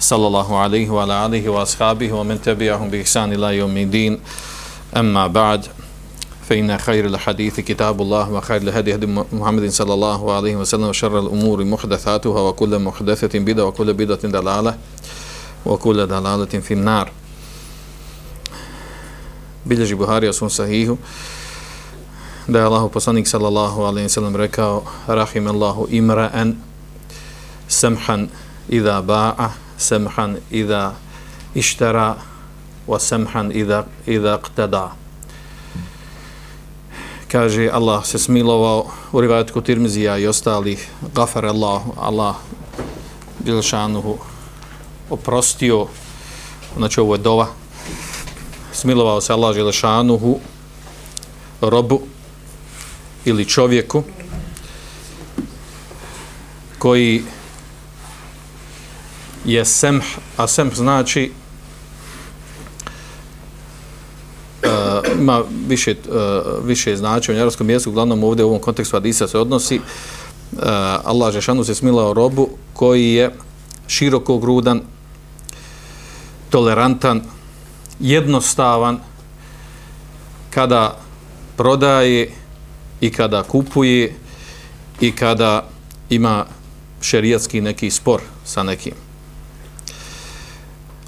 صلى الله عليه وعلى آله وأصحابه ومن تبعهم بإحسان إلى يوم الدين. أما بعد فإن خير الحديث كتاب الله وخير الهدي هدي محمد صلى الله عليه وسلم وشر الأمور محدثاتها وكل محدثة بدعة وكل بدعة دلالة وكل دلالة في النار. Buhari o svom sahihu da je Allahu poslanik sallallahu alaihi sallam rekao rahim Allahu imra'an samhan idha ba'a samhan idha ishtara wa samhan idha, idha qtada kaže Allah se smilovao u rivajatku Tirmizija i ostalih. Gafar Allah Allah bilšanuhu oprostio. Znači ovo je dova. Smilovao se Allah Želešanuhu robu ili čovjeku koji je semh, a semh znači uh, ima više, uh, više znači u njerovskom mjestu, uglavnom ovdje u ovom kontekstu Adisa se odnosi uh, Allah Žešanu se smilao robu koji je široko grudan tolerantan jednostavan kada prodaje i kada kupuje i kada ima šerijatski neki spor sa nekim.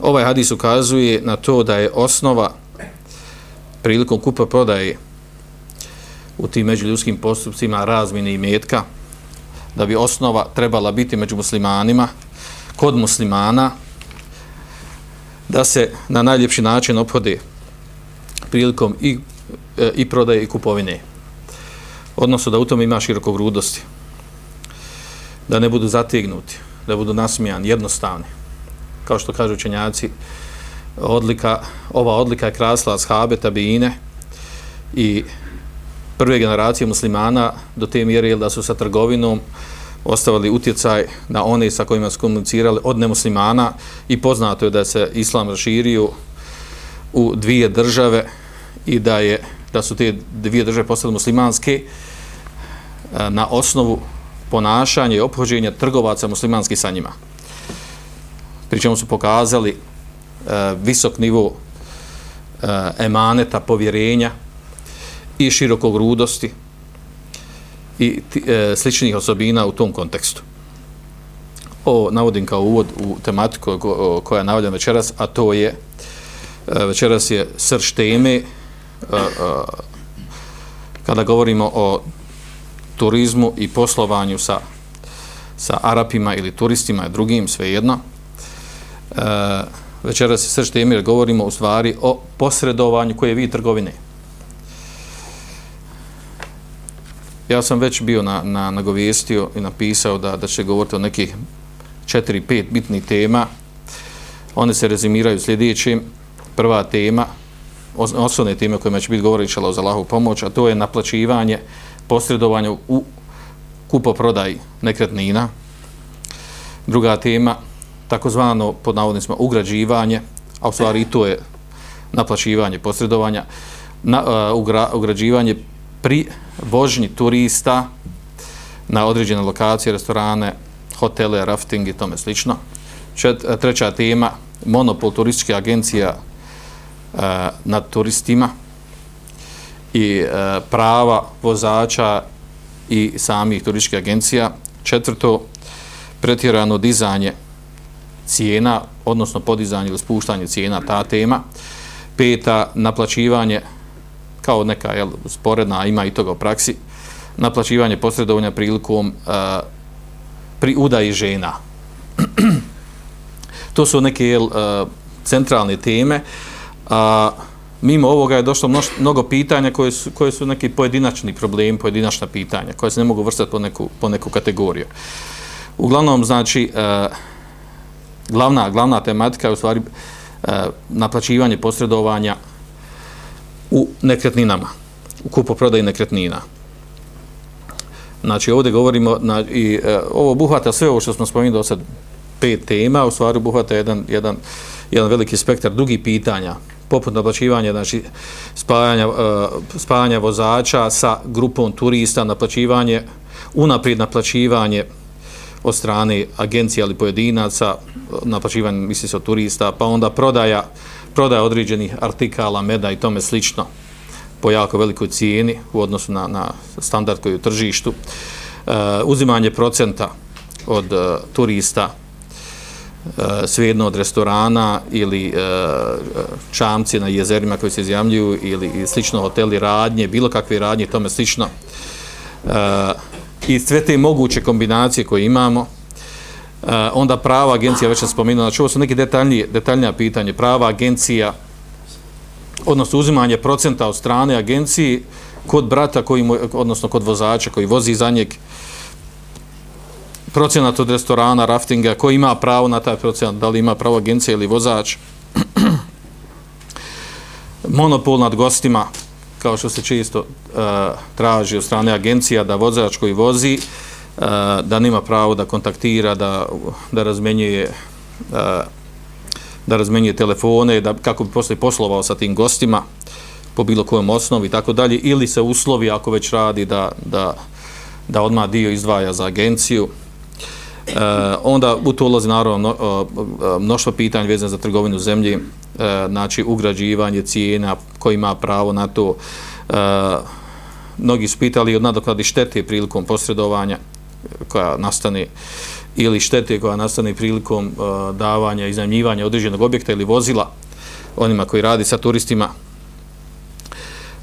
Ovaj hadis ukazuje na to da je osnova prilikom kupa prodaje u tim međuljudskim postupcima razmine i metka, da bi osnova trebala biti među muslimanima, kod muslimana, da se na najljepši način ophode prilikom i, e, i prodaje i kupovine. Odnosno da u tome ima široko. Da ne budu zategnuti, da budu nasmijani, jednostavni. Kao što kažu učenjaci, odlika, ova odlika je krasla ashabe, tabijine i prve generacije muslimana do te mjere da su sa trgovinom ostavili utjecaj na one sa kojima su komunicirali od nemuslimana i poznato je da se islam raširio u dvije države i da je da su te dvije države postale muslimanske e, na osnovu ponašanja i obhođenja trgovaca muslimanskih sa njima. Pričemu su pokazali uh, visok nivo uh, emaneta, povjerenja i širokog rudosti i e, sličnih osobina u tom kontekstu. Ovo navodim kao uvod u tematiku koja je navodljena večeras, a to je e, večeras je srž teme e, e, kada govorimo o turizmu i poslovanju sa, sa Arapima ili turistima i drugim, svejedno. E, večeras je srž teme govorimo u stvari o posredovanju koje je vid trgovine. Ja sam već bio na, na, nagovijestio i napisao da, da će govoriti o nekih 4-5 bitnih tema. One se rezimiraju sljedećim. Prva tema, osnovne teme kojima će biti govoriti šala za lahu pomoć, a to je naplaćivanje, posredovanje u kupoprodaji nekretnina. Druga tema, takozvano pod navodnicima ugrađivanje, a u stvari to je naplaćivanje posredovanja, na, uh, ugra, ugrađivanje pri vožnji turista na određene lokacije, restorane, hotele, rafting i tome slično. Čet, e, treća tema, monopol turističke agencija uh, e, nad turistima i uh, prava vozača i samih turističkih agencija. Četvrto, pretjerano dizanje cijena, odnosno podizanje ili spuštanje cijena, ta tema. Peta, naplaćivanje kao neka jel, sporedna, ima i toga u praksi, naplaćivanje posredovanja prilikom uh, pri udaji žena. to su neke jel, uh, centralne teme. A uh, mimo ovoga je došlo mnoš, mnogo pitanja koje su, koje su neki pojedinačni problemi, pojedinačna pitanja, koje se ne mogu vrstati po neku, po neku kategoriju. Uglavnom, znači, uh, glavna, glavna tematika je u stvari e, naplaćivanje posredovanja u nekretninama, u kupoprodaji nekretnina. Znači, ovdje govorimo, na, i, e, ovo buhvata sve ovo što smo spominjali do sad, pet tema, u stvari buhvata jedan, jedan, jedan veliki spektar drugih pitanja, poput naplaćivanja, znači, spajanja, e, spajanja vozača sa grupom turista, naplaćivanje, unaprijed naplaćivanje od strane agencija ili pojedinaca, naplaćivanje, misli se, od turista, pa onda prodaja, prodaja određenih artikala, meda i tome slično, po jako velikoj cijeni u odnosu na, na standard koji je u tržištu, uh, uzimanje procenta od e, turista, uh, svejedno od restorana ili uh, čamci na jezerima koji se izjamljuju ili slično hoteli radnje, bilo kakve radnje, tome slično. Uh, I sve te moguće kombinacije koje imamo, e, onda prava agencija, već sam spomenula, znači ovo su neke detaljnije, detaljnija pitanje, prava agencija, odnosno uzimanje procenta od strane agencije kod brata, koji mu, odnosno kod vozača koji vozi za njeg. Procenat od restorana, raftinga, koji ima pravo na taj procenat, da li ima pravo agencija ili vozač, monopol nad gostima, kao što se često uh, e, traži od strane agencija, da vozač koji vozi, uh, da nima pravo da kontaktira, da, da razmenjuje uh, da razmenjuje telefone, da kako bi posle poslovao sa tim gostima po bilo kojem osnovi i tako dalje, ili se uslovi ako već radi da, da, da odma dio izdvaja za agenciju. E, onda u to ulazi naravno mno, mnoštvo pitanja vezane za trgovinu zemlji, E, znači ugrađivanje cijena, ko ima pravo na to. E, mnogi su pitali od nadoknadi štete prilikom posredovanja koja nastane ili štete koja nastane prilikom e, davanja i iznajmljivanja određenog objekta ili vozila onima koji radi sa turistima.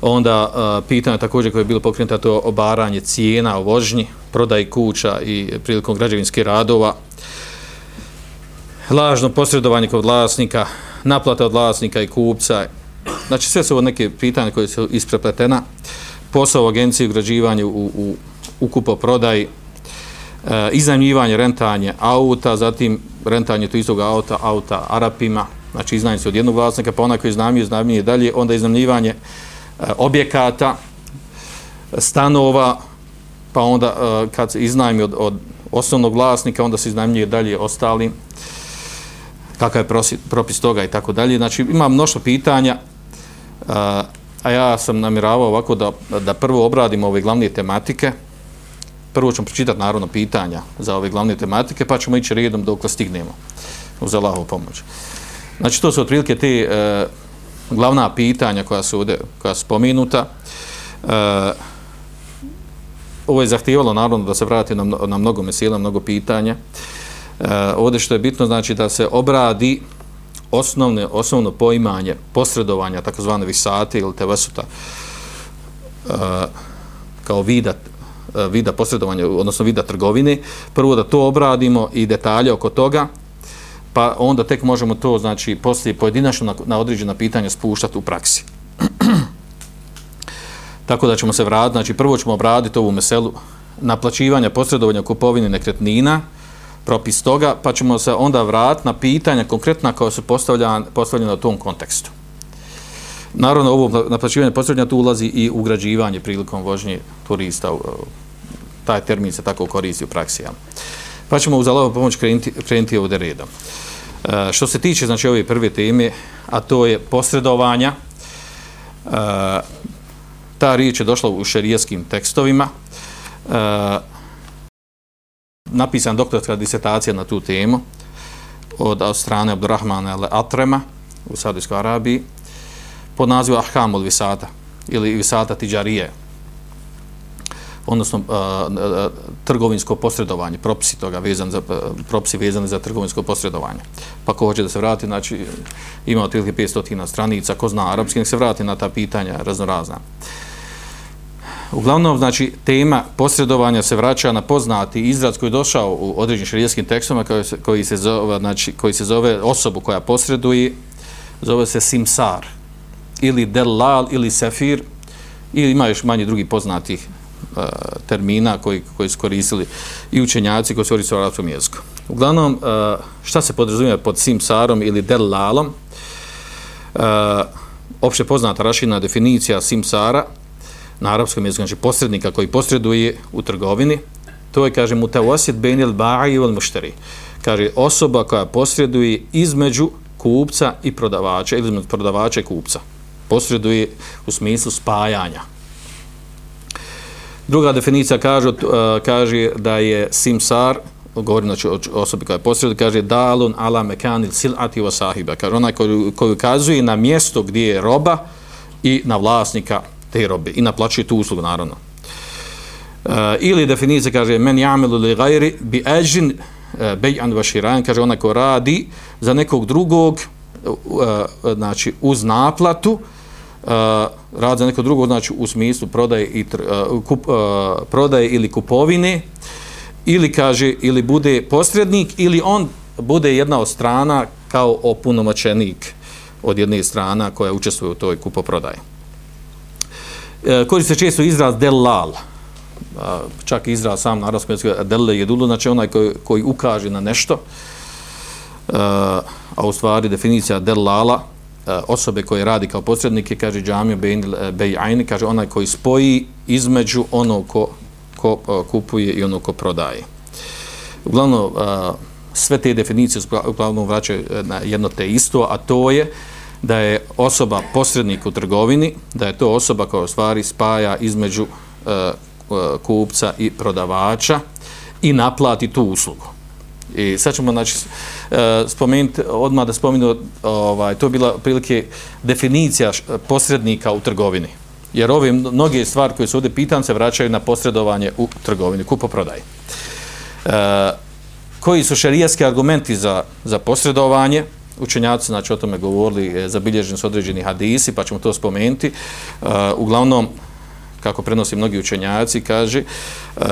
Onda uh, pitanje također koje je bilo pokrenuto to obaranje cijena u vožnji, prodaj kuća i prilikom građevinskih radova, lažno posredovanje kod vlasnika, naplata od vlasnika i kupca. Znači sve su ovo neke pitanje koje su isprepletena. Posao u agenciji ugrađivanje u, u, u kupoprodaji, e, iznajmljivanje, rentanje auta, zatim rentanje to istog auta, auta Arapima, znači iznajmlje se od jednog vlasnika, pa onaj koji iznajmljuje, iznajmljuje dalje, onda iznajmljivanje e, objekata, stanova, pa onda e, kad se iznajmi od, od osnovnog vlasnika, onda se iznajmljuje dalje ostali, kakav je prosi, propis toga i tako dalje. Znači ima mnoštvo pitanja, a ja sam namiravao ovako da, da prvo obradimo ove glavne tematike, prvo ćemo pročitati naravno, pitanja za ove glavne tematike, pa ćemo ići redom dok stignemo uz Allahovu pomoć. Znači, to su otprilike te e, glavna pitanja koja su, ovdje, koja su spominuta. E, ovo je zahtijevalo naravno da se vrati na, na mnogo mesela, mnogo pitanja. E, Eh, ovdje što je bitno, znači da se obradi osnovne, osnovno poimanje posredovanja, takozvane visate ili tevesuta, e, kao vida eh, vida posredovanja, odnosno vida trgovine, prvo da to obradimo i detalje oko toga, pa onda tek možemo to, znači, poslije pojedinačno na, na određena pitanja spuštati u praksi. Tako da ćemo se vratiti, znači prvo ćemo obraditi ovu meselu naplaćivanja posredovanja kupovine nekretnina, propis toga, pa ćemo se onda vratiti na pitanja konkretna koja su postavljena, postavljena u tom kontekstu. Naravno, ovo naplaćivanje posrednja tu ulazi i ugrađivanje prilikom vožnje turista taj termin se tako koristi u praksi. Pa ćemo uz Allahovu pomoć krenuti, krenuti ovdje redom. E, što se tiče znači ove prve teme, a to je posredovanja, e, ta riječ je došla u šerijskim tekstovima. E, napisan doktorska disertacija na tu temu od, od strane Abdurrahmana Atrema u Saudijskoj Arabiji pod nazivom Ahkamul Visata ili Visata Tidjarije odnosno a, trgovinsko posredovanje, propisi toga vezan za, propisi vezane za trgovinsko posredovanje. Pa ko hoće da se vrati, znači ima otprilike 500 stranica, ko zna arapski, nek se vrati na ta pitanja raznorazna. Uglavnom, znači, tema posredovanja se vraća na poznati izraz koji je došao u određenim širijskim tekstovima koji se, koji, se zove, znači, koji se zove osobu koja posreduje, zove se simsar, ili delal, ili sefir, ili ima još manje drugih poznatih uh, termina koji, koji su koristili i učenjaci koji su koristili u arabskom jeziku. Uglavnom, uh, šta se podrazumije pod simsarom ili delalom? Uh, e, opšte poznata rašina definicija simsara na arapskom jeziku, znači posrednika koji posreduje u trgovini, to je, kaže, mutawassit benil ba'i wal mušteri. Kaže, osoba koja posreduje između kupca i prodavača, ili između prodavača i kupca. Posreduje u smislu spajanja. Druga definicija kaže, eh, kaže da je simsar, govori znači o osobi koja je posreduje, kaže dalun ala mekanil silati wa sahiba. Kaže, onaj koji, koji ukazuje na mjesto gdje je roba i na vlasnika te robe i naplaćuje tu uslugu, naravno. Uh, ili definicija kaže men ya'malu li ghayri bi ajrin e, uh, bay'an wa shiran kaže ona ko radi za nekog drugog e, znači uz naplatu e, uh, rad za nekog drugog znači u smislu prodaje i kup, prodaje ili kupovine ili kaže ili bude posrednik ili on bude jedna od strana kao opunomoćenik od jedne strana koja učestvuje u toj kupoprodaji. E, koji se često izraz delal, e, čak izraz sam na arabskom jeziku delle jedulu, znači onaj koji, koji ukaže na nešto, e, a u stvari definicija delala, e, osobe koje radi kao posrednike, kaže džamio bejajni, kaže onaj koji spoji između ono ko, ko kupuje i ono ko prodaje. Uglavnom, sve te definicije uglavnom vraćaju na jedno te isto, a to je da je osoba posrednik u trgovini, da je to osoba koja u stvari spaja između e, e kupca i prodavača i naplati tu uslugu. I sad ćemo znači, e, spomenuti, odmah da spomenu, ovaj, to je bila prilike definicija posrednika u trgovini. Jer ove mnoge stvari koje su ovdje pitan se vraćaju na posredovanje u trgovini, kupo-prodaj. Uh, e, koji su šerijaski argumenti za, za posredovanje? Učenjaci znači o tome govorili, e, zabilježeni su određeni hadisi, pa ćemo to spomenuti. Uh, uglavnom, kako prenosi mnogi učenjaci, kaže uh,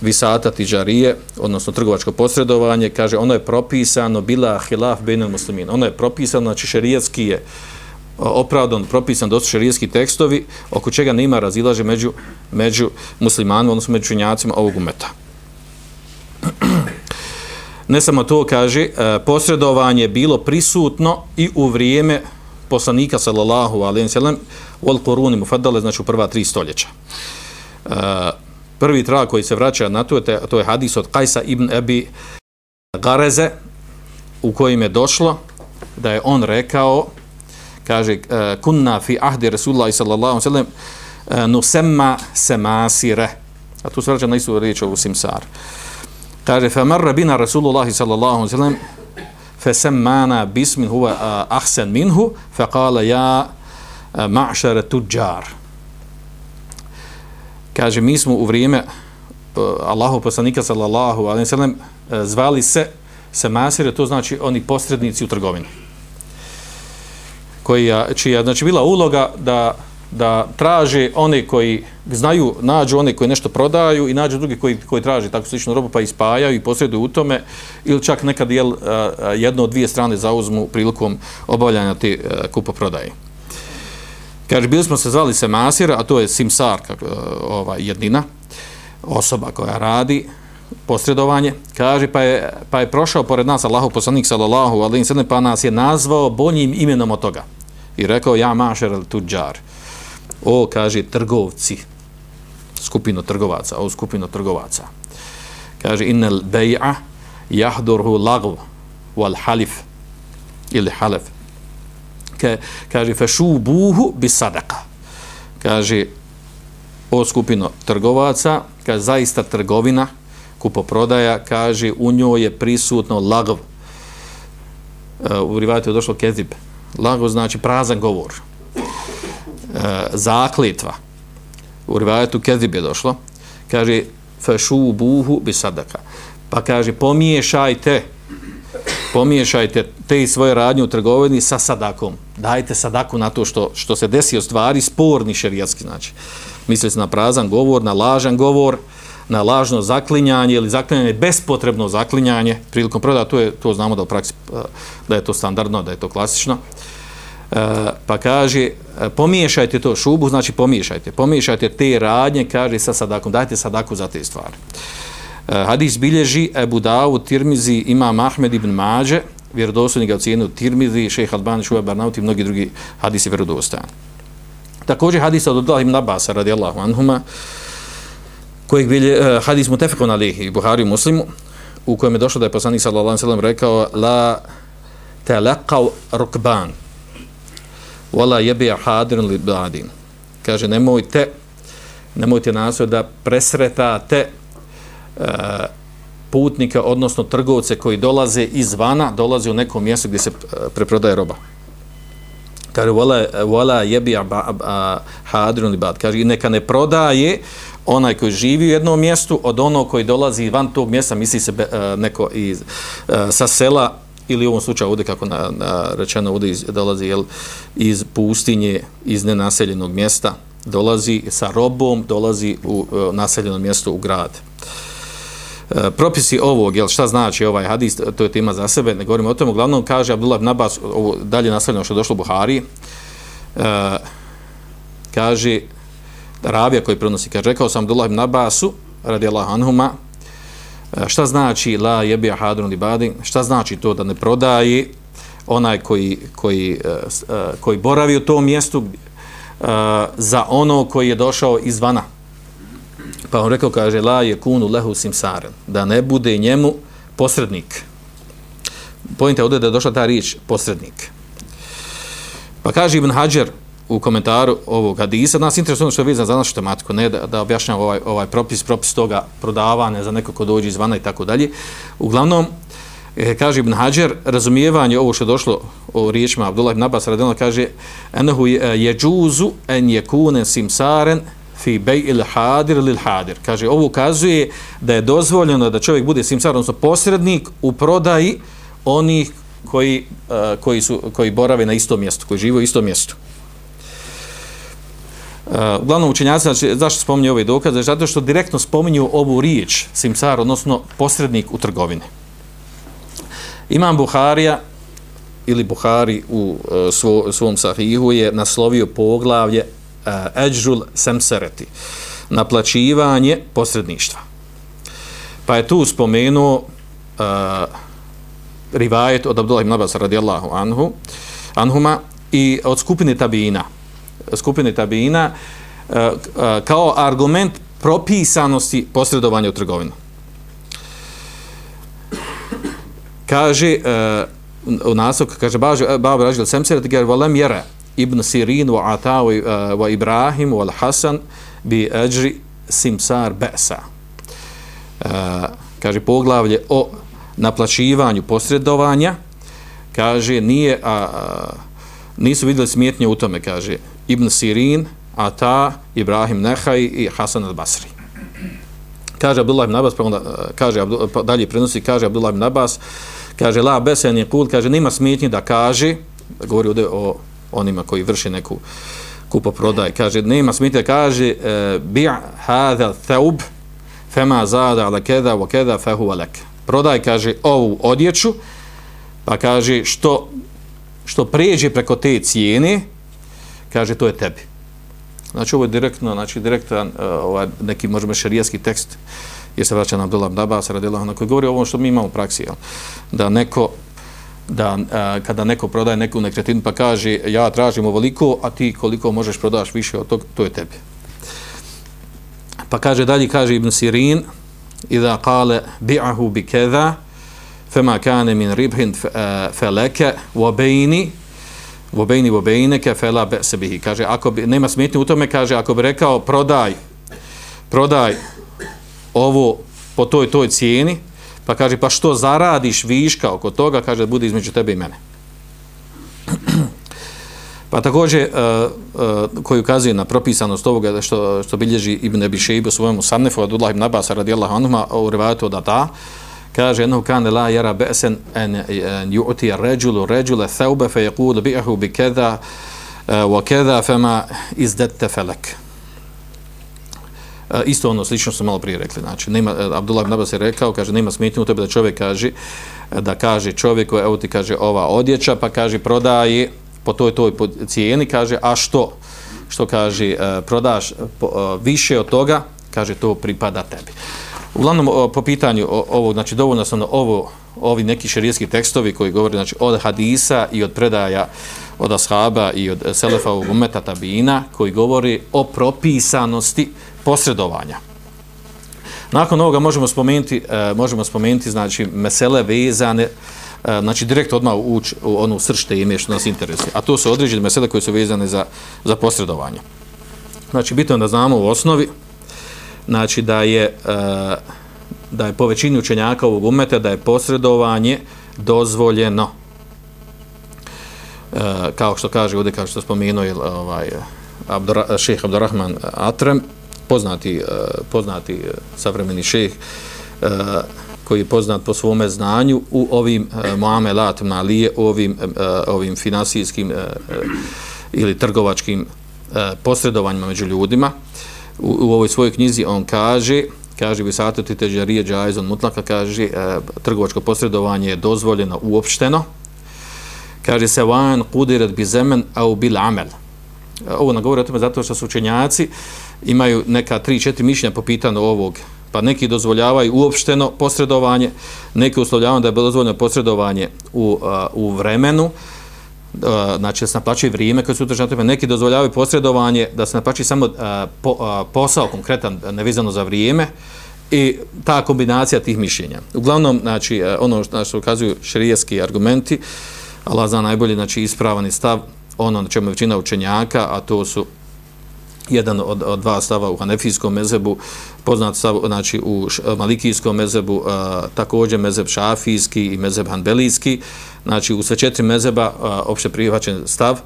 visata tiđarije, odnosno trgovačko posredovanje, kaže ono je propisano bila hilaf benel muslimin. Ono je propisano, znači šerijatski je opravdan, propisan dosta šerijatski tekstovi, oko čega nema razilaže među, među muslimanima, odnosno među učenjacima ovog umeta. Ne samo to kaže, e, posredovanje bilo prisutno i u vrijeme poslanika sallallahu alejhi ve sellem wal quruni mufaddale znači u prva tri stoljeća. E, prvi trag koji se vraća na to je to je hadis od Kajsa ibn Abi Gareze u kojem je došlo da je on rekao kaže e, kunna fi ahdi rasulullah sallallahu alejhi ve sellem nusamma samasire. a tu se vraća na istu riječ ovu simsar. Uh, Kaže, fa marra bina Rasulullah sallallahu alaihi sallam, fa semmana bismin huwa ahsan minhu, fa kala ja ma'šara. Kaže, mi smo u vrijeme e, Allahu poslanika sallallahu alaihi sallam e, zvali se semasire, to znači oni posrednici u trgovini. Koji, čija, znači, bila uloga da da traže one koji znaju, nađu one koji nešto prodaju i nađu drugi koji, koji traže tako sličnu robu pa ispajaju i posreduju u tome ili čak nekad jel, e, jedno od dvije strane zauzmu prilikom obavljanja te e, kupoprodaje. Kaže, bili smo se zvali Semasir, a to je Simsar, kako, e, ova, jednina, osoba koja radi posredovanje, kaže, pa je, pa je prošao pored nas Allahu poslanik sallallahu alaihi sallam, pa nas je nazvao boljim imenom od toga. I rekao, ja mašer al tuđar o, kaže, trgovci, skupino trgovaca, o, skupino trgovaca. Kaže, innel bej'a jahdurhu lagv wal halif ili halef. Ka, kaže, fešubuhu bi sadaka. Kaže, o skupino trgovaca, kaže, zaista trgovina, kupoprodaja, kaže, u njoj je prisutno lagv. Uh, u rivajtu je došlo kezib. Lagv znači prazan govor e, u rivajetu Kedib je došlo. Kaže fešu buhu bi sadaka. Pa kaže pomiješajte pomiješajte te svoje radnje u trgovini sa sadakom. Dajte sadaku na to što, što se desi od stvari sporni šerijatski znači. Misli se na prazan govor na lažan govor na lažno zaklinjanje ili zaklinjanje bespotrebno zaklinjanje. Prilikom prodaja to je to znamo da u praksi eh, da je to standardno da je to klasično. E, pa kaže e, pomiješajte to šubu, znači pomiješajte, pomiješajte te radnje, kaže sa sadakom, dajte sadaku za te stvari. E, hadis bilježi Ebu Dawud, Tirmizi, Imam Ahmed ibn Mađe vjerodostojni ga ocjenio Tirmizi, šejh Albani, Šuaj Barnauti i mnogi drugi hadisi vjerodostojni. Također hadis od Abdullah ibn Abbas radijallahu anhuma, kojeg bilje, uh, hadis mutefekon alihi, Buhari muslimu, u kojem je došlo da je poslanik sallallahu alejhi ve sellem rekao la talaqaw rukban wala yabi hadirun li badin kaže nemojte nemojte nasoj da presretate e, uh, putnika, odnosno trgovce koji dolaze izvana dolaze u neko mjesto gdje se e, preprodaje roba. Kaže wala wala yabi hadrun li bad kaže neka ne prodaje onaj koji živi u jednom mjestu od onog koji dolazi van tog mjesta, misli se be, e, neko iz, sa sela ili u ovom slučaju ovdje kako na, na rečeno ovdje iz, dolazi jel, iz pustinje, iz nenaseljenog mjesta, dolazi sa robom, dolazi u e, naseljeno mjesto u grad. E, propisi ovog, jel, šta znači ovaj hadis, to je tema za sebe, ne govorimo o tom, uglavnom kaže Abdullah ibn Abbas, ovo dalje naseljeno što je došlo u Buhari, e, kaže, ravija koji prenosi, kaže, rekao sam Abdullah ibn Abbasu, radijallahu anhuma, E, šta znači la jebi ahadun li badi, šta znači to da ne prodaje onaj koji, koji, e, e, koji boravi u tom mjestu za ono koji je došao izvana. Pa on rekao, kaže, la je kunu lehu simsaren, da ne bude njemu posrednik. Pojente ovdje da je došla ta riječ posrednik. Pa kaže Ibn Hajar, u komentaru ovog hadisa. Nas interesuje ono što je vidjeti za našu tematiku, ne da, da objašnjam ovaj, ovaj propis, propis toga prodavanja za neko ko dođe izvana i tako dalje. Uglavnom, e, kaže Ibn Hajar, razumijevanje ovo što je došlo o riječima Abdullah ibn Abbas radijalno, kaže enahu je e, džuzu en je simsaren fi bej il hadir lil hadir. Kaže, ovo ukazuje da je dozvoljeno da čovjek bude simsar, odnosno posrednik u prodaji onih koji, uh, koji, su, koji borave na istom mjestu, koji žive u istom mjestu. Uh, uglavnom učenjaci, znači, zašto spominju ove dokaze? Zato što direktno spominju ovu riječ, simsar, odnosno posrednik u trgovini. Imam Buharija, ili Buhari u uh, svo, svom sahihu je naslovio poglavlje eh, uh, Eđrul Semsereti, naplaćivanje posredništva. Pa je tu spomenuo uh, rivajet od Abdullah ibn Abbas radijallahu anhu, anhuma i od skupine tabina, skupine tabina e, e, kao argument propisanosti posredovanja u trgovinu. Kaže e, u nasok, kaže Baba Rađil Semseret, ger volem jere Ibn Sirin wa Atawi, wa Ibrahim wa Hasan bi ajri simsar besa. Kaže poglavlje o naplaćivanju posredovanja, kaže nije a, a nisu vidjeli smjetnje u tome, kaže Ibn Sirin, Ata, Ibrahim Nehaj i Hasan al-Basri. Kaže Abdullah ibn Abbas, pa onda e, kaže, pa dalje prenosi, kaže Abdullah ibn Abbas, kaže La Besen je kul, kaže nima smetnji da kaže, govori ovdje o onima koji vrši neku kupo prodaj, kaže nema smetnji da kaže bi' hadha thaub fema zada ala keda wa keda fahu alek. Prodaj, kaže, ovu odjeću, pa kaže što što pređe preko te cijene, kaže to je tebi. Znači ovo je direktno, znači direktan uh, ovaj neki možemo šerijski tekst je se vraća na Abdullah ibn Abbas radijallahu anhu koji govori o ovom što mi imamo u praksi, jel? da neko da uh, kada neko prodaje neku nekretninu pa kaže ja tražim ovoliko, a ti koliko možeš prodaš više od tog, to je tebi. Pa kaže dalje, kaže Ibn Sirin, idha kale bi'ahu bi keda, fema kane min ribhin e, feleke, wa bejni, vobejni vobejneke fela besebihi. Kaže, ako bi, nema smetnje u tome, kaže, ako bi rekao prodaj, prodaj ovo po toj toj cijeni, pa kaže, pa što zaradiš viška oko toga, kaže, bude između tebe i mene. Pa također, uh, uh, koji ukazuje na propisanost ovoga što, što bilježi Ibn Ebi Šeibu svojemu Sannefu, od Udlah ibn Abbas radijallahu anuma, u rivajatu od Ata, kaže jednom kane la jara besen en, en ju'ti ređulu ređule theube fe yaqulu bi'ahu bi keda eh, wa kadha fama izdatta falak. Eh, isto ono slično smo malo prije rekli znači nema eh, Abdullah ibn Abbas je rekao kaže nema smetnje u tebe da čovjek kaže da kaže čovjeku evo ti kaže ova odjeća pa kaže prodaji po toj toj cijeni kaže a što? Što kaže prodaš više od toga? Kaže to pripada tebi. Uglavnom, po pitanju ovog, ovo, znači dovoljno sam ovo, ovi neki šerijski tekstovi koji govore znači, od hadisa i od predaja od ashaba i od selefa ovog umeta tabina koji govori o propisanosti posredovanja. Nakon ovoga možemo spomenuti, e, možemo spomenuti znači, mesele vezane, e, znači direkt odmah ući u onu sršte teme što nas interesuje. A to su određene mesele koje su vezane za, za posredovanje. Znači, bitno da znamo u osnovi, znači da je e, da je po većini učenjaka ovog umeta da je posredovanje dozvoljeno. E, kao što kaže ovdje kao što spomenuo je ovaj Abdura, šeheh Abdurrahman Atrem poznati e, poznati e, savremeni šejh e, koji je poznat po svome znanju u ovim e, muamelat malije ovim ovim finansijskim ili trgovačkim posredovanjima među ljudima u, u ovoj svojoj knjizi on kaže kaže visatu ti teđarije džajzon mutlaka kaže e, trgovačko posredovanje je dozvoljeno uopšteno. Kaže se van kudirat bi zemen au bil amel. E, ovo nagovori o tome zato što su učenjaci imaju neka 3-4 mišljenja po pitanju ovog. Pa neki dozvoljavaju uopšteno posredovanje neki uslovljavaju da je dozvoljeno posredovanje u, uh, u vremenu E, znači da se naplaćuje vrijeme koje su utržene tome, neki dozvoljavaju posredovanje da se naplaćuje samo e, po, e, posao konkretan nevezano za vrijeme i ta kombinacija tih mišljenja. Uglavnom, znači, ono što, što ukazuju širijeski argumenti, Allah zna najbolje, znači, ispravani stav, ono na čemu je većina učenjaka, a to su jedan od, od dva stava u Hanefijskom mezebu, poznat stav znači, u Malikijskom mezebu, a, također mezeb Šafijski i mezeb Hanbelijski, znači u sve četiri mezeba a, opšte prihvaćen stav,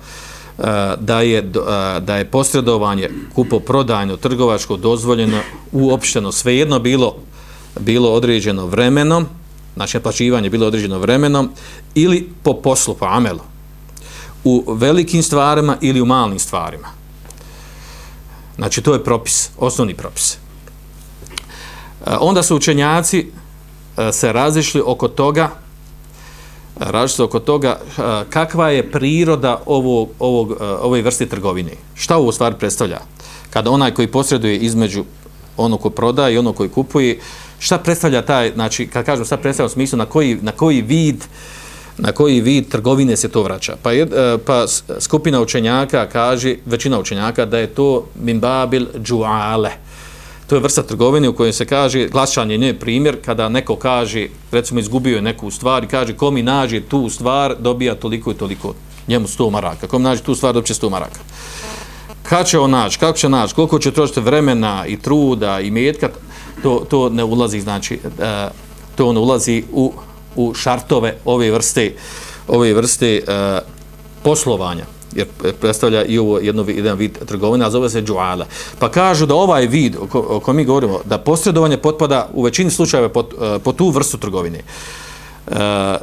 a, da je, a, da je posredovanje kupo-prodajno, trgovačko dozvoljeno uopšteno svejedno bilo, bilo određeno vremenom, znači plaćivanje bilo određeno vremenom, ili po poslu, po amelu, u velikim stvarima ili u malim stvarima. Znači, to je propis, osnovni propis. E, onda su učenjaci e, se razišli oko toga, razišli oko toga e, kakva je priroda ovog, ovog, ove vrste trgovine. Šta ovo stvar predstavlja? Kada onaj koji posreduje između ono ko prodaje i ono koji kupuje, šta predstavlja taj, znači, kad kažem šta predstavlja u smislu, na koji, na koji vid uh, na koji vid trgovine se to vraća. Pa, je, e, pa skupina učenjaka kaže, većina učenjaka, da je to mimbabil džuale. To je vrsta trgovine u kojoj se kaže, glašanje ne primjer, kada neko kaže, recimo izgubio je neku stvar i kaže, ko mi nađe tu stvar, dobija toliko i toliko, njemu 100 maraka. Ko mi nađe tu stvar, dobće 100 maraka. Kad će on naći, kako će naći, koliko će trošiti vremena i truda i metka, to, to ne ulazi, znači, e, to ne ulazi u u šartove ove vrste ove vrste e, poslovanja jer predstavlja i ovo jedno jedan vid trgovine, a zove se džuala. Pa kažu da ovaj vid o, ko, o kojem mi govorimo, da posredovanje potpada u većini slučajeva po, pod e, po tu vrstu trgovine. E,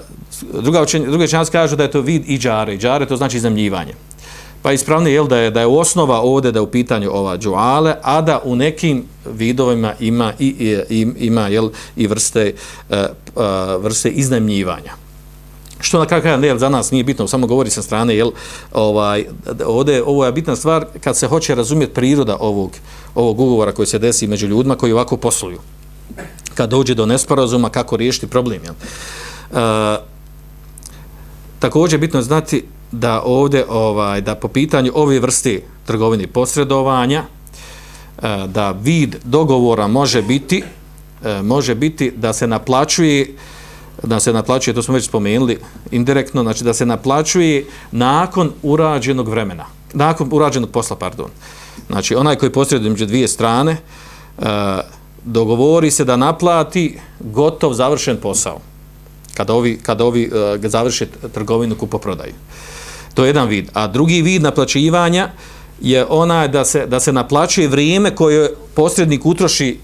druga učenja, druga učenjaci kažu da je to vid i džare. Džare to znači zemljivanje. Pa ispravno je da je da je osnova ovde da je u pitanju ova džuale, a da u nekim vidovima ima i, i ima jel i vrste uh, vrste iznajmljivanja. Što na kakav ne za nas nije bitno, samo govori sa strane jel ovaj ovde ovo je bitna stvar kad se hoće razumjeti priroda ovog ovog ugovora koji se desi među ljudima koji ovako posluju. Kad dođe do nesporazuma kako riješiti problem jel. Uh, također bitno znati da ovdje ovaj da po pitanju ove vrste trgovine posredovanja e, da vid dogovora može biti e, može biti da se naplaćuje da se naplaćuje, to smo već spomenuli indirektno, znači da se naplaćuje nakon urađenog vremena nakon urađenog posla, pardon. Znači onaj koji posreduje među dvije strane e, dogovori se da naplati gotov završen posao kada ovi, kada ovi e, završe trgovinu kupoprodaju To je jedan vid. A drugi vid naplaćivanja je onaj da se, da se naplaćuje vrijeme koje posrednik utroši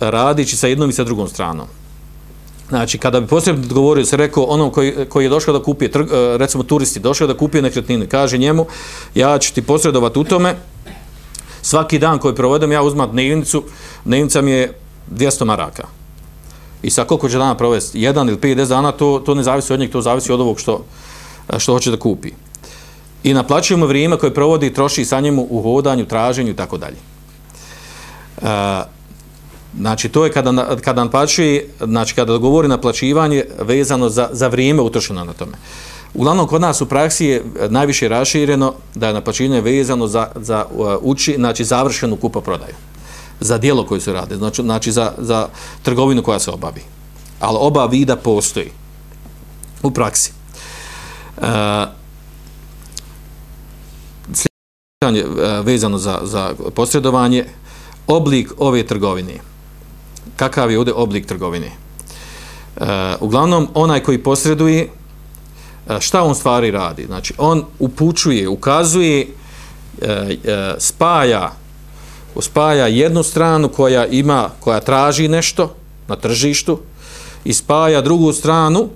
radići sa jednom i sa drugom stranom. Znači, kada bi posrednik govorio, se rekao onom koji, koji je došao da kupi, trg, e, recimo turisti, došao da kupi nekretninu, kaže njemu, ja ću ti posredovati u tome, svaki dan koji provodim, ja uzmam dnevnicu, dnevnica mi je 200 maraka. I sa koliko će dana provesti? Jedan ili 50 dana, to, to ne zavisi od njeg, to zavisi od ovog što, što hoće da kupi i naplaćujemo vrijeme koje provodi i troši sa njemu u hodanju, traženju i tako dalje. E, znači, to je kada, kada naplaćuje, znači kada govori naplaćivanje vezano za, za vrijeme utrošeno na tome. Uglavnom, kod nas u praksi je najviše rašireno da je naplaćivanje vezano za, za e, uči, znači završenu kupoprodaju. Za dijelo koje se rade, znači, znači za, za trgovinu koja se obavi. Ali oba vida postoji u praksi. E, pitanje e, vezano za, za posredovanje, oblik ove trgovine. Kakav je ovdje oblik trgovine? E, uglavnom, onaj koji posreduje, e, šta on stvari radi? Znači, on upućuje, ukazuje, e, e, spaja, spaja jednu stranu koja ima, koja traži nešto na tržištu i spaja drugu stranu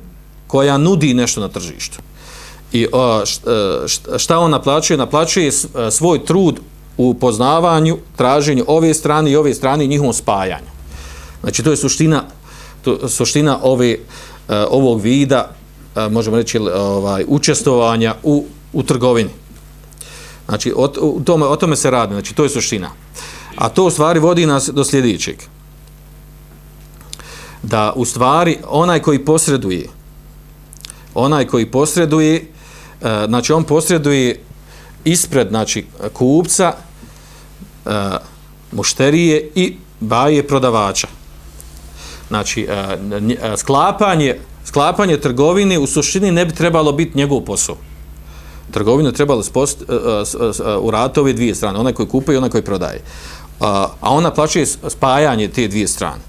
koja nudi nešto na tržištu. I o, e, šta on naplaćuje? Naplaćuje e, svoj trud u poznavanju, traženju ove strane i ove strane i njihovom spajanju. Znači, to je suština, to, suština ove, e, ovog vida, možemo reći, ovaj, učestovanja u, u trgovini. Znači, o, o, tome, o tome se radi, znači, to je suština. A to u stvari vodi nas do sljedećeg. Da u stvari onaj koji posreduje, onaj koji posreduje, e, znači on posreduje ispred znači kupca e, mušterije i baje prodavača znači e, sklapanje sklapanje trgovine u suštini ne bi trebalo biti njegov posao trgovinu trebalo spost, e, e, e, u ratove dvije strane onaj koji kupuje i onaj koji prodaje a ona plaćuje spajanje te dvije strane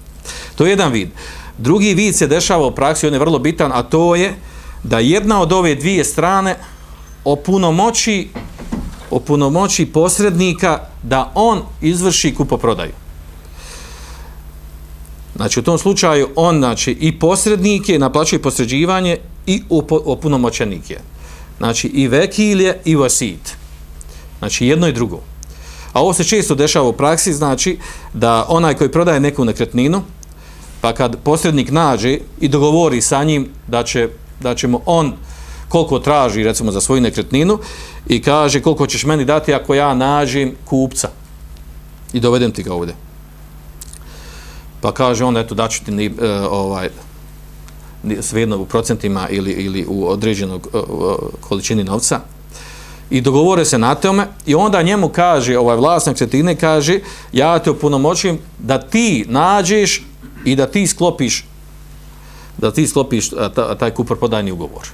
to je jedan vid drugi vid se dešava u praksi on je vrlo bitan a to je da jedna od ove dvije strane opunomoći opunomoći posrednika da on izvrši kupoprodaju. Znači u tom slučaju on znači i posrednike naplaćuje posređivanje i opunomoćenike. Znači i vekilje i vasit. Znači jedno i drugo. A ovo se često dešava u praksi, znači da onaj koji prodaje neku nekretninu, pa kad posrednik nađe i dogovori sa njim da će da ćemo on koliko traži recimo za svoju nekretninu i kaže koliko ćeš meni dati ako ja nađem kupca i dovedem ti ga ovdje. Pa kaže on eto daću ti ni, uh, ovaj svejedno u procentima ili, ili u određenog količini novca i dogovore se na tome i onda njemu kaže, ovaj vlasnik nekretnine kaže ja te opunomoćim da ti nađeš i da ti sklopiš da ti sklopiš taj kuprpodajni ugovor.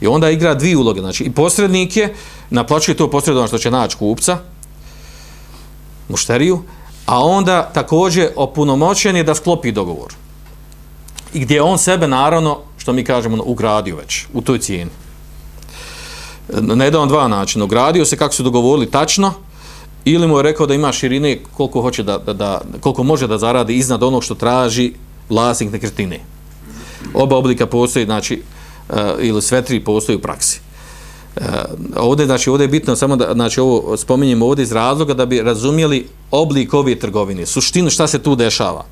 I onda igra dvije uloge. Znači, i posrednik je, naplaćuje to posredovanje što će naći kupca, mušteriju, a onda također opunomoćen je da sklopi dogovor. I gdje on sebe, naravno, što mi kažemo, ugradio već u toj cijeni. Na jedan dva načina. Ugradio se kako su dogovorili tačno, ili mu je rekao da ima širine koliko, hoće da, da, da, koliko može da zaradi iznad onog što traži vlasnik nekretnine oba oblika postoji, znači, uh, ili sve tri postoji u praksi. Uh, ovdje, znači, ovdje je bitno samo da, znači, ovo spominjemo ovdje iz razloga da bi razumjeli oblik ove trgovine, suštinu šta se tu dešava.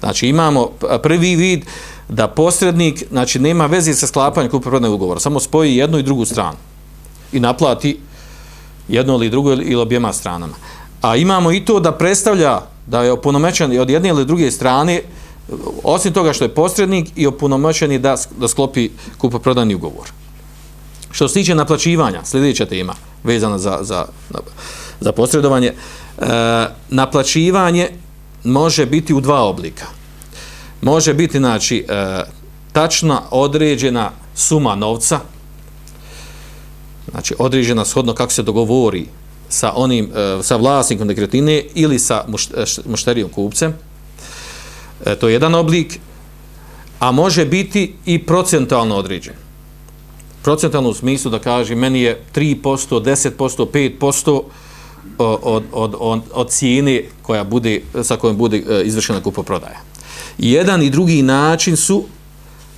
Znači, imamo prvi vid da posrednik, znači, nema veze sa sklapanjem kupoprodajnog ugovora, samo spoji jednu i drugu stranu i naplati jedno ili drugo ili objema stranama. A imamo i to da predstavlja da je oponomećan od jedne ili druge strane osim toga što je posrednik i opunomoćeni da, da sklopi kupoprodajni ugovor. Što se tiče naplaćivanja, sljedeća tema vezana za, za, za posredovanje, e, naplaćivanje može biti u dva oblika. Može biti, znači, e, tačna određena suma novca, znači određena shodno kako se dogovori sa onim, e, sa vlasnikom nekretnine ili sa e, mušterijom kupcem, E, to je jedan oblik, a može biti i procentualno određen. Procentualno u smislu da kaže meni je 3%, 10%, 5% od, od, od, od cijene koja bude, sa kojom bude e, izvršena kupoprodaja. I jedan i drugi način su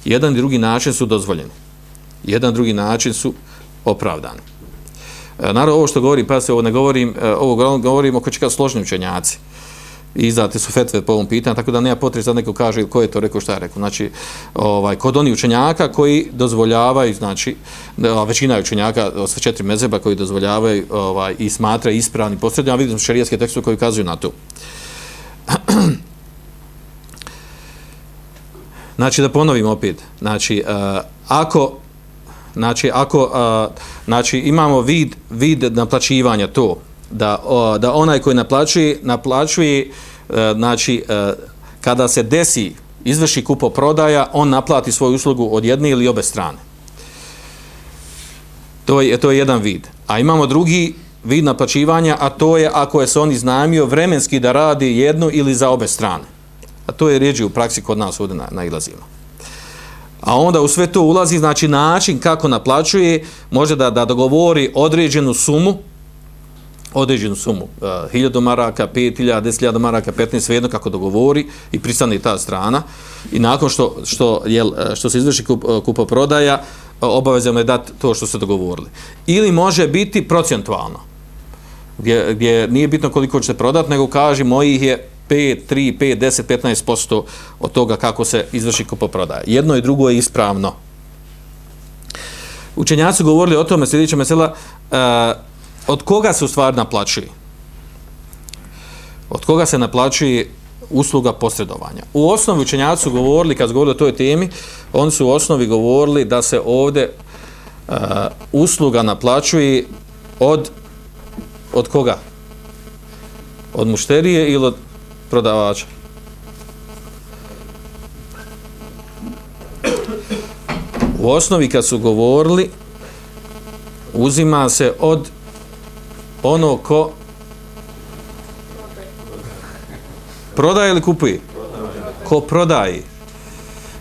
jedan i drugi način su dozvoljeni. Jedan i drugi način su opravdani. E, naravno, ovo što govorim, pa se ovo ne govorim, e, ovo govorim oko čeka složni učenjaci izdate su fetve po ovom pitanju, tako da nema potrebe sad neko kaže ko je to rekao, šta je rekao. Znači, ovaj, kod oni učenjaka koji dozvoljavaju, znači, većina učenjaka od sve četiri mezeba koji dozvoljavaju ovaj, i smatra ispravni posrednje, a vidim šarijaske tekstu koji ukazuju na to. Znači, da ponovim opet. Znači, uh, ako Znači, ako, uh, znači, imamo vid, vid naplaćivanja to, da, o, da onaj koji naplaćuje, naplaćuje, e, znači, e, kada se desi, izvrši kupo prodaja, on naplati svoju uslugu od jedne ili obe strane. To je, to je jedan vid. A imamo drugi vid naplaćivanja, a to je ako je se on iznajmio vremenski da radi jednu ili za obe strane. A to je rijeđi u praksi kod nas ovdje na, nailazimo. A onda u sve to ulazi, znači način kako naplaćuje, može da, da dogovori određenu sumu, određenu sumu, uh, 1000 maraka, 5000, 10.000 maraka, 15, svejedno kako dogovori i pristane ta strana. I nakon što, što, jel, uh, što se izvrši kup, uh, kupo prodaja, uh, obavezno je dati to što se dogovorili. Ili može biti procentualno, gdje, gdje nije bitno koliko ćete prodati, nego kaži mojih je 5, 3, 5, 10, 15% od toga kako se izvrši kupoprodaja. Jedno i drugo je ispravno. Učenjaci govorili o tome, sljedeća mesela, uh, od koga se u stvari naplaćuje? Od koga se naplaćuje usluga posredovanja? U osnovi učenjaci su govorili, kad su govorili o toj temi, oni su u osnovi govorili da se ovdje uh, e, usluga naplaćuje od od koga? Od mušterije ili od prodavača? U osnovi kad su govorili uzima se od ono ko prodaje ili kupuje? Ko prodaje.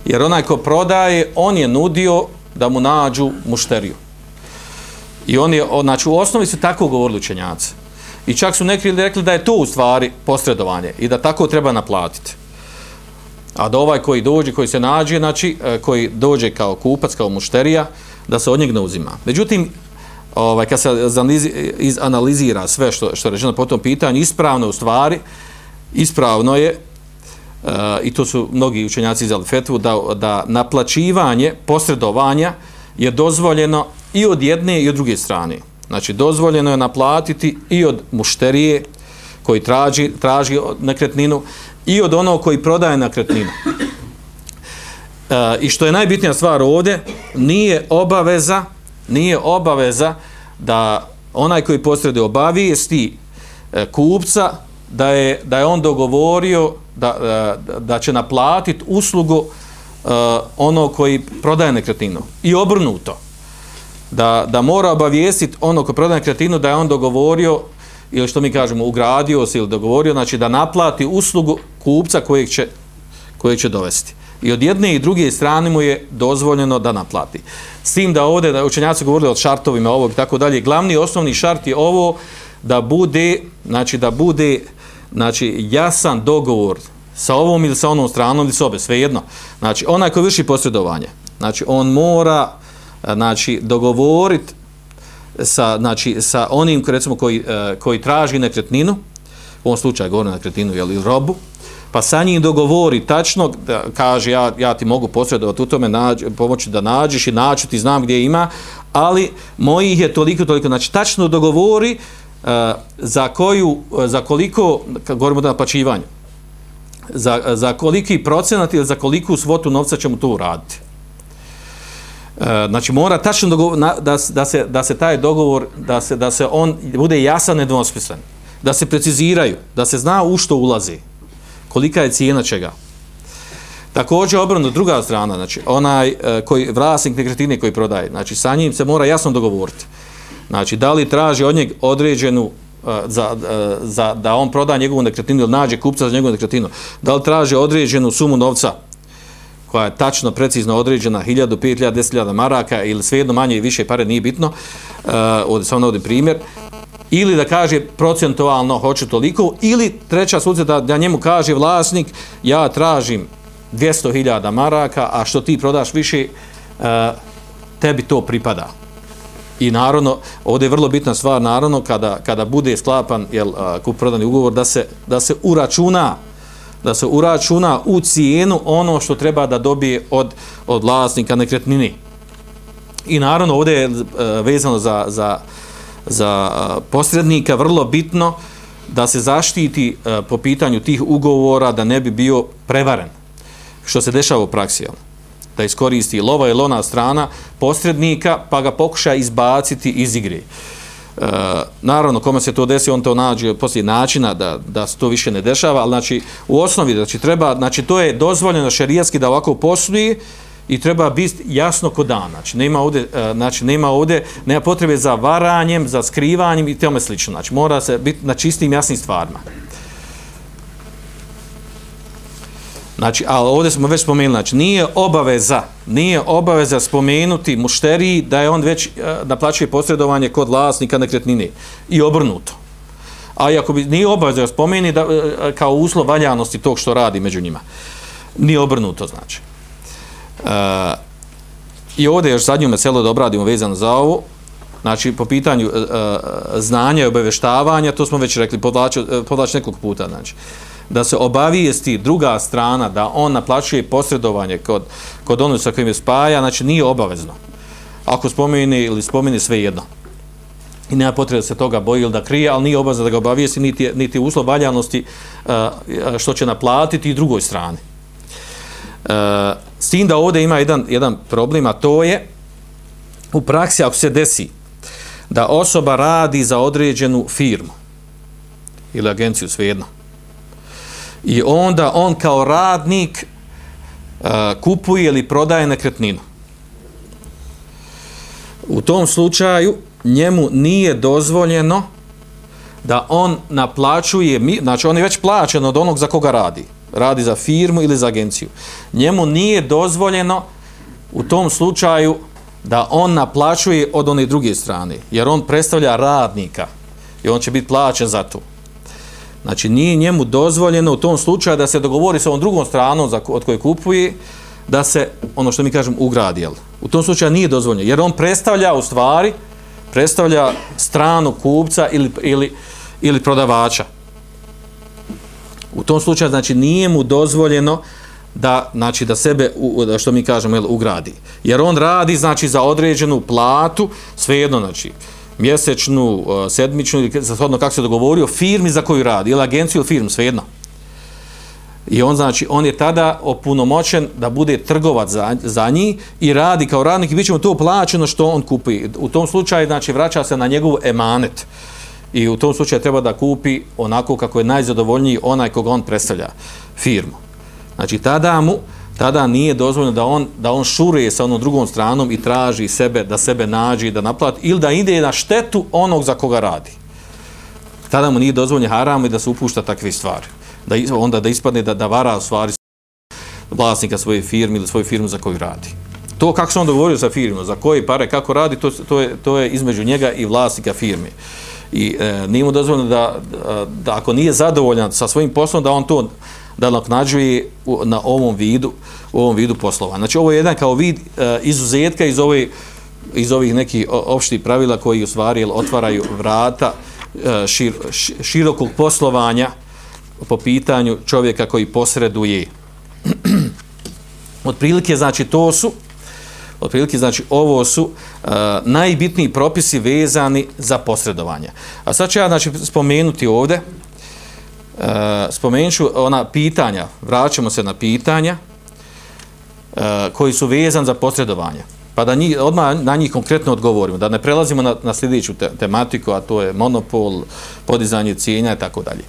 Jer onaj ko prodaje, on je nudio da mu nađu mušteriju. I on je, znači u osnovi su tako govorili učenjaci. I čak su neki rekli da je to u stvari posredovanje i da tako treba naplatiti. A da ovaj koji dođe, koji se nađe, znači e, koji dođe kao kupac, kao mušterija, da se od njeg ne uzima. Međutim, ovaj, kad se analizira sve što, što je rečeno po tom pitanju, ispravno u stvari, ispravno je, uh, i to su mnogi učenjaci iz Alfetvu, da, da naplaćivanje, posredovanja je dozvoljeno i od jedne i od druge strane. Znači, dozvoljeno je naplatiti i od mušterije koji traži, traži nekretninu i od onog koji prodaje nekretninu. E, I što je najbitnija stvar ovdje, nije obaveza, nije obaveza da onaj koji posreduje obavijesti e, kupca da je, da je on dogovorio da, da, da će naplatiti uslugu e, ono koji prodaje nekretninu. I obrnuto da, da mora obavijestiti ono koji prodaje nekretninu da je on dogovorio ili što mi kažemo ugradio se ili dogovorio znači da naplati uslugu kupca kojeg će, kojeg će dovesti. I od jedne i druge strane mu je dozvoljeno da naplati. S tim da ovdje, da učenjaci govorili o šartovima ovog i tako dalje, glavni osnovni šart je ovo da bude, znači da bude znači jasan dogovor sa ovom ili sa onom stranom ili s obe, svejedno. Znači onaj ko vrši posredovanje, znači on mora znači dogovorit sa znači sa onim recimo koji eh, koji traži nekretninu u ovom slučaju govori nekretninu ili robu pa sa njim dogovori tačno da kaže ja, ja ti mogu posredovati u tome nađ, pomoći da nađeš i naću ti znam gdje ima ali mojih je toliko toliko. Znači tačno dogovori uh, za koju za koliko kad govorimo da naplaćivanje za, za koliki procenat ili za koliku svotu novca ćemo to uraditi. E, znači mora tačno dogovor, da, da, se, da se taj dogovor, da se, da se on bude jasan, nedvosmislen, da se preciziraju, da se zna u što ulazi, kolika je cijena čega. Također obrano druga strana, znači onaj e, koji vlasnik nekretnine koji prodaje, znači sa njim se mora jasno dogovoriti. Znači da li traži od njeg određenu e, za, e, za, da on proda njegovu nekretninu ili nađe kupca za njegovu nekretninu, da li traži određenu sumu novca koja je tačno, precizno određena 1000, 5000, 10.000 maraka ili svejedno manje i više pare, nije bitno, uh, ovdje samo navodim primjer, ili da kaže procentualno hoće toliko, ili treća slučaj da, da njemu kaže vlasnik, ja tražim 200.000 maraka, a što ti prodaš više, e, tebi to pripada. I naravno, ovdje je vrlo bitna stvar, naravno, kada, kada bude sklapan jel, uh, ugovor, da se, da se uračuna da se uračuna u cijenu ono što treba da dobije od, od vlasnika nekretnini. I naravno ovdje je e, vezano za, za, za posrednika vrlo bitno da se zaštiti po pitanju tih ugovora da ne bi bio prevaren. što se dešava u praksi, jel? da iskoristi lova ili ona strana posrednika, pa ga pokuša izbaciti iz igre. E, naravno, kome se to desi, on to nađe poslije načina da, da se to više ne dešava, ali znači, u osnovi, znači, treba, znači, to je dozvoljeno šerijatski da ovako posluje i treba biti jasno kod dana. Znači, nema ovdje, e, znači, nema ovdje, nema potrebe za varanjem, za skrivanjem i tome slično. Znači, mora se biti na čistim, jasnim stvarima. Znači, ali ovdje smo već spomenuli, znači, nije obaveza, nije obaveza spomenuti mušteriji da je on već e, naplaćuje posredovanje kod vlasnika nekretnine i obrnuto. A ako bi nije obaveza da spomeni da, e, kao uslov valjanosti tog što radi među njima. Nije obrnuto, znači. Uh, I ovdje još zadnju meselo da obradimo vezano za ovo, znači, po pitanju e, e znanja i obaveštavanja, to smo već rekli, podlači, e, podlači nekoliko puta, znači. Da se obavijesti druga strana da on naplaćuje posredovanje kod, kod onog sa kojim je spaja, znači nije obavezno. Ako spomeni ili spomeni sve jedno. I nema potrebe da se toga boji ili da krije, ali nije obavezno da ga obavijesti, niti, niti uslov valjanosti e, što će naplatiti i drugoj strani. S tim da ovdje ima jedan, jedan problem, a to je u praksi ako se desi da osoba radi za određenu firmu ili agenciju, svejedno, i onda on kao radnik uh, kupuje ili prodaje nekretninu. U tom slučaju njemu nije dozvoljeno da on naplaćuje, znači on je već plaćen od onog za koga radi, radi za firmu ili za agenciju. Njemu nije dozvoljeno u tom slučaju da on naplaćuje od one druge strane, jer on predstavlja radnika i on će biti plaćen za to. Znači, nije njemu dozvoljeno u tom slučaju da se dogovori sa ovom drugom stranom za, od koje kupuje, da se, ono što mi kažem, ugradi. Jel? U tom slučaju nije dozvoljeno, jer on predstavlja u stvari, predstavlja stranu kupca ili, ili, ili prodavača. U tom slučaju, znači, nije mu dozvoljeno da, znači, da sebe, što mi kažemo, jel, ugradi. Jer on radi, znači, za određenu platu, svejedno, znači, mjesečnu, e, sedmičnu ili shodno kako se dogovorio, firmi za koju radi, ili agenciju ili firmu, svejedno. I on znači, on je tada opunomoćen da bude trgovac za, za njih i radi kao radnik i bit mu to plaćeno što on kupi. U tom slučaju, znači, vraća se na njegov emanet. I u tom slučaju treba da kupi onako kako je najzadovoljniji onaj koga on predstavlja, firmu. Znači, tada mu, tada nije dozvoljeno da on, da on šure sa onom drugom stranom i traži sebe, da sebe nađe i da naplati, ili da ide na štetu onog za koga radi. Tada mu nije dozvoljeno haram i da se upušta takve stvari. Da, onda da ispadne da, da vara stvari vlasnika svoje firme ili svoju firmu za koju radi. To kako se on dogovorio sa firmom, za koje pare, kako radi, to, to, je, to je između njega i vlasnika firme. I e, nije mu dozvoljeno da, da, da ako nije zadovoljan sa svojim poslom, da on to da naknađuje na ovom vidu u ovom vidu poslova. Znači ovo je jedan kao vid e, izuzetka iz ove iz ovih nekih opštih pravila koji u stvari otvaraju vrata e, šir, širokog poslovanja po pitanju čovjeka koji posreduje. Otprilike znači to su otprilike znači ovo su uh, najbitniji propisi vezani za posredovanje. A sad ću ja znači spomenuti ovdje Uh, e, spomenut ću ona pitanja, vraćamo se na pitanja uh, koji su vezan za posredovanje. Pa da njih, odmah na njih konkretno odgovorimo, da ne prelazimo na, na sljedeću te, tematiku, a to je monopol, podizanje cijenja i tako dalje.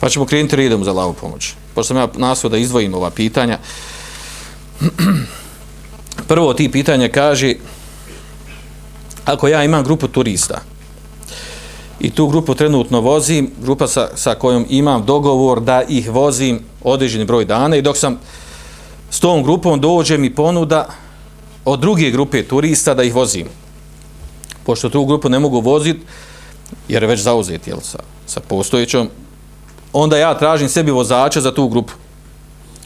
Pa ćemo krenuti redom za lavu pomoć. Pošto sam ja nasio da izdvojim ova pitanja. Prvo ti pitanje kaže, ako ja imam grupu turista, i tu grupu trenutno vozim, grupa sa, sa kojom imam dogovor da ih vozim određeni broj dana i dok sam s tom grupom dođe mi ponuda od druge grupe turista da ih vozim. Pošto tu grupu ne mogu voziti, jer je već zauzeti jel, sa, sa postojećom, onda ja tražim sebi vozača za tu grupu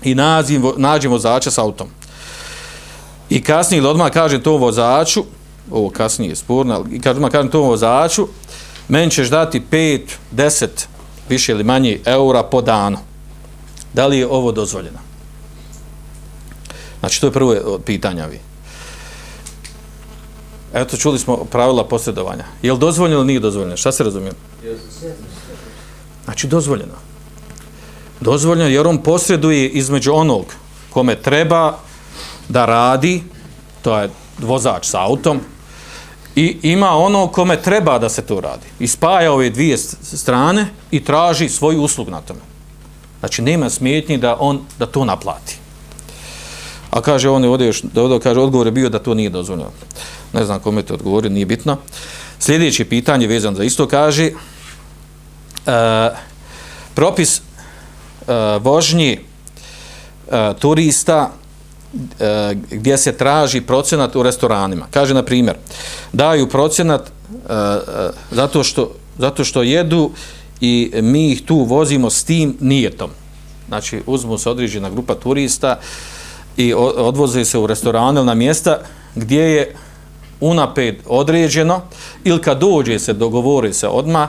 i nazim, nađem vozača s autom. I kasnije ili odmah kažem to vozaču, ovo kasnije je sporno, ali kažem, odmah kažem to vozaču, meni ćeš dati 5, 10, više ili manje eura po danu. Da li je ovo dozvoljeno? Znači, to je prvo pitanja vi. Eto, čuli smo pravila posredovanja. Je li dozvoljeno ili nije dozvoljeno? Šta se razumije? Znači, dozvoljeno. Dozvoljeno jer on posreduje između onog kome treba da radi, to je vozač sa autom, i ima ono kome treba da se to radi. I spaja ove dvije strane i traži svoju uslug na tome. Znači, nema smjetnji da on da to naplati. A kaže, on je ovdje još, da ovdje kaže, odgovor je bio da to nije dozvoljeno. Ne znam kome to odgovori, nije bitno. Sljedeće pitanje vezan za isto kaže, uh, propis e, uh, vožnji uh, e, turista E, gdje se traži procenat u restoranima. Kaže, na primjer, daju procenat uh, zato, što, zato što jedu i mi ih tu vozimo s tim nijetom. Znači, uzmu se određena grupa turista i odvoze se u restorane na mjesta gdje je unapred određeno ili kad dođe se, dogovore se odma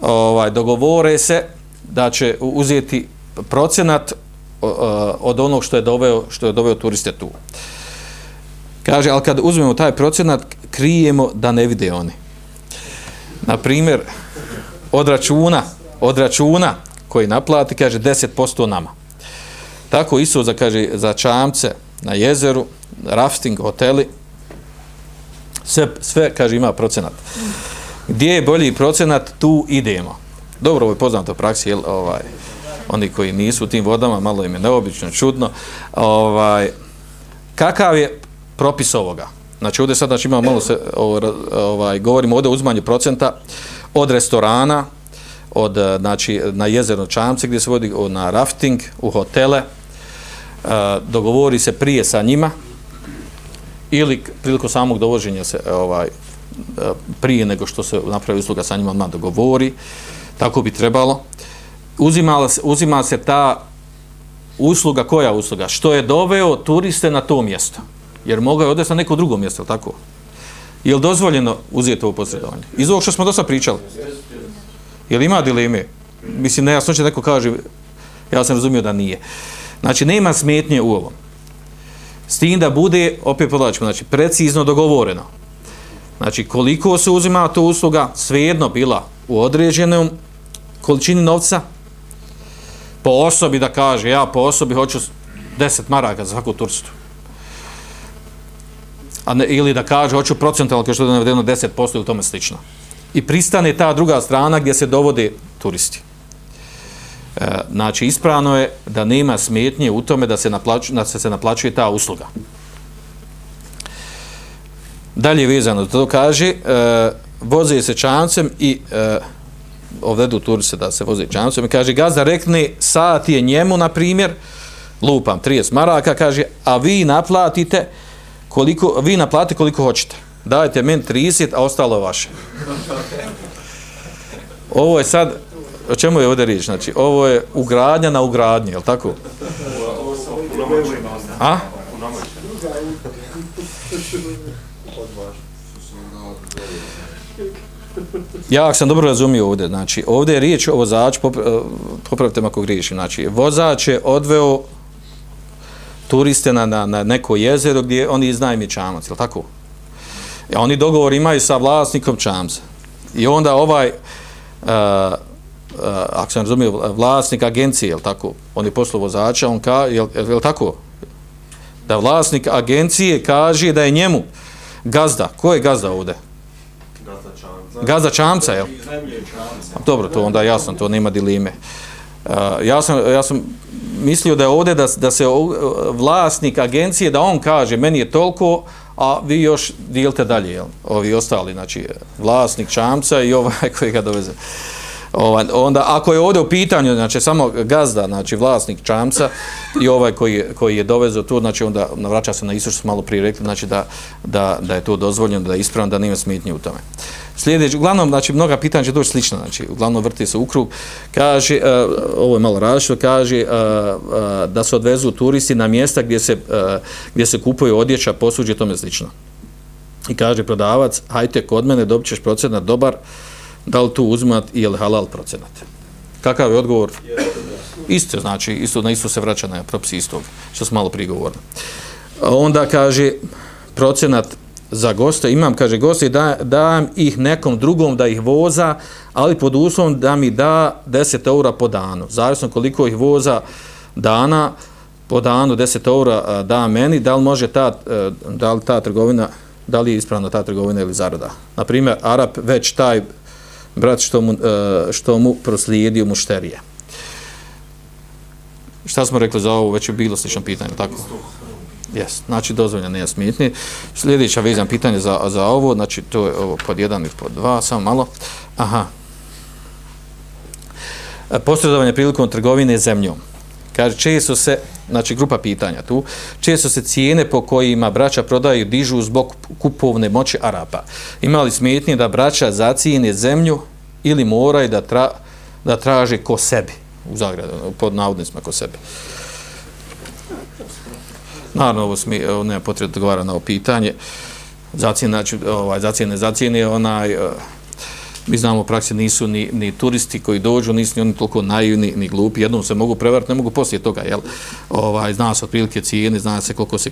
ovaj, dogovore se da će uzeti procenat od onog što je doveo, što je doveo turiste tu. Kaže, ali kad uzmemo taj procenat, krijemo da ne vide oni. Na primjer, od računa, od računa koji naplati, kaže 10% nama. Tako isto za, kaže, za čamce na jezeru, rafting, hoteli, sve, sve, kaže, ima procenat. Gdje je bolji procenat, tu idemo. Dobro, ovo je poznato praksi, jel, ovaj, oni koji nisu u tim vodama, malo im je neobično, čudno. Ovaj, kakav je propis ovoga? Znači, ovdje sad znači, imamo malo se, ovaj, govorimo ovdje o uzmanju procenta od restorana, od, eh, znači, na jezerno Čamce gdje se vodi na rafting, u hotele, eh, dogovori se prije sa njima, ili priliko samog dovoženja se eh, ovaj prije nego što se napravi usluga sa njima odmah dogovori tako bi trebalo uzimala, se, uzima se ta usluga, koja usluga? Što je doveo turiste na to mjesto? Jer mogao je odvesti na neko drugo mjesto tako? Je li dozvoljeno uzeti ovo posredovanje iz ovog što smo dosta pričali. Je li ima dileme? Mislim nejasno će neko kaže ja sam razumio da nije. Znači nema smetnje u ovom. S tim da bude, opet podlačimo, znači precizno dogovoreno. Znači koliko se uzima to usluga, svejedno bila u određenom količini novca, po osobi da kaže, ja po osobi hoću 10 maraka za svaku turstu. A ne, ili da kaže, hoću procentalno, kao što je navedeno, 10% ili tome slično. I pristane ta druga strana gdje se dovode turisti. E, znači ispravno je da nema smetnje u tome da se naplaćuje, da se, se naplaćuje ta usluga. Dalje vezano to kaže, e, voze se čamcem i e, ovdje u se da se voze čamcem i kaže, gazda rekne, sat je njemu, na primjer, lupam 30 maraka, kaže, a vi naplatite koliko, vi naplatite koliko hoćete. Dajte meni 30, a ostalo je vaše. Ovo je sad, o čemu je ovdje riječ? Znači, ovo je ugradnja na ugradnje, je li tako? A? Ja sam dobro razumio ovdje, znači, ovdje je riječ o vozaču, eh, popravite me ako griješim, znači, vozač je odveo turiste na, na, na neko jezero gdje oni iznajmi čamac, je tako? I oni dogovor imaju sa vlasnikom čamca. I onda ovaj, uh, uh, ako sam razumio, vlasnik agencije, je tako? On je poslo vozača, on ka, je, je, je tako? Da vlasnik agencije kaže da je njemu gazda. Ko je gazda ovde? Gazda čamca. Jel? Pa dobro, to onda jasno, to nema dilime. Uh, ja, sam, ja sam mislio da je ovde da, da se vlasnik agencije, da on kaže meni je toliko, a vi još dijelite dalje, jel? Ovi ostali, znači vlasnik čamca i ovaj koji ga doveze. Uh, Ovaj, onda, ako je ovdje u pitanju, znači samo gazda, znači vlasnik čamca i ovaj koji, koji je dovezao tu, znači onda vraća se na isto što smo malo prije rekli, znači da, da, da je to dozvoljeno, da je ispravno, da nema smetnje u tome. Sljedeći, uglavnom, znači mnoga pitanja će doći slična, znači uglavnom vrti se u krug, kaže, uh, ovo je malo različno, kaže uh, uh, da se odvezu turisti na mjesta gdje se, uh, gdje se kupuje odjeća, posuđe, tome slično. I kaže prodavac, hajte kod mene, dobit ćeš procenat dobar, da li tu uzmat i je li halal procenat. Kakav je odgovor? Isto, znači, isto, na isto se vraća na propis istog, što smo malo prigovorili. Onda kaže procenat za goste, imam, kaže, goste, da, dajem ih nekom drugom da ih voza, ali pod uslovom da mi da 10 eura po danu. Zavisno koliko ih voza dana, po danu 10 eura da meni, da li može ta, e, da li ta trgovina, da li je ispravna ta trgovina ili zarada. Na primjer, već taj brat što mu, e, što mu proslijedio mušterije. Šta smo rekli za ovo? Već je bilo slično pitanje, tako? Jes, znači dozvoljeno nije smitni. Sljedeća vezan pitanje za, za ovo, znači to je ovo pod jedan i pod dva, samo malo. Aha. Posredovanje prilikom trgovine zemljom. Kaže, često se, znači grupa pitanja tu, često se cijene po kojima braća prodaju dižu zbog kupovne moći Arapa. Imali smetnje da braća zacijene zemlju ili moraju da, tra, da traže ko sebi, u zagradu, pod navodnicima ko sebi. Naravno, ovo, smi, nema potrebe da govara na ovo pitanje. Zacijene, znači, ovaj, zacijene, zacijene, onaj, uh, mi znamo u praksi nisu ni, ni turisti koji dođu, nisu ni oni toliko naivni, ni glupi, jednom se mogu prevariti, ne mogu poslije toga, jel? Ovaj, zna se otprilike cijene, zna se koliko se